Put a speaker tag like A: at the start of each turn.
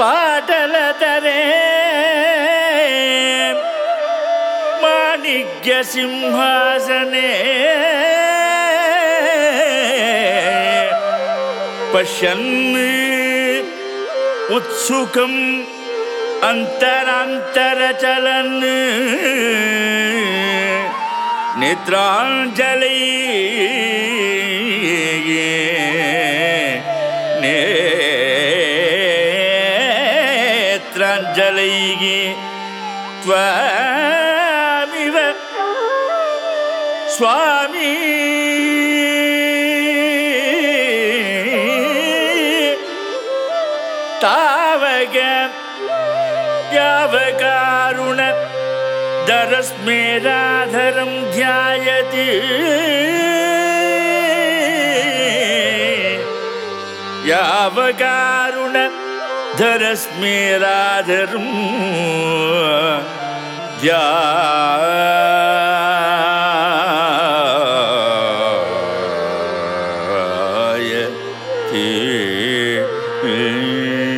A: പാടല തരേ. മാണിക്യ സിംഹാസനേ. പശന്ന് ഉത്സുഖം അന്തരാന്തര അന്തരാന്തരചലൻ നേത്രാഞ്ജലി. നേ ತ್ವಾಮಿವ ಸ್ವಾಮಿ ತಾವಗ ಯಾವ ಕಾರುಣ ದರಸ್ಮೇರಾಧರಂ ಧ್ಯಾಯತಿ ಯಾವ ಕಾರುಣ धरस्मेराधर्म ज्ञा Yeah.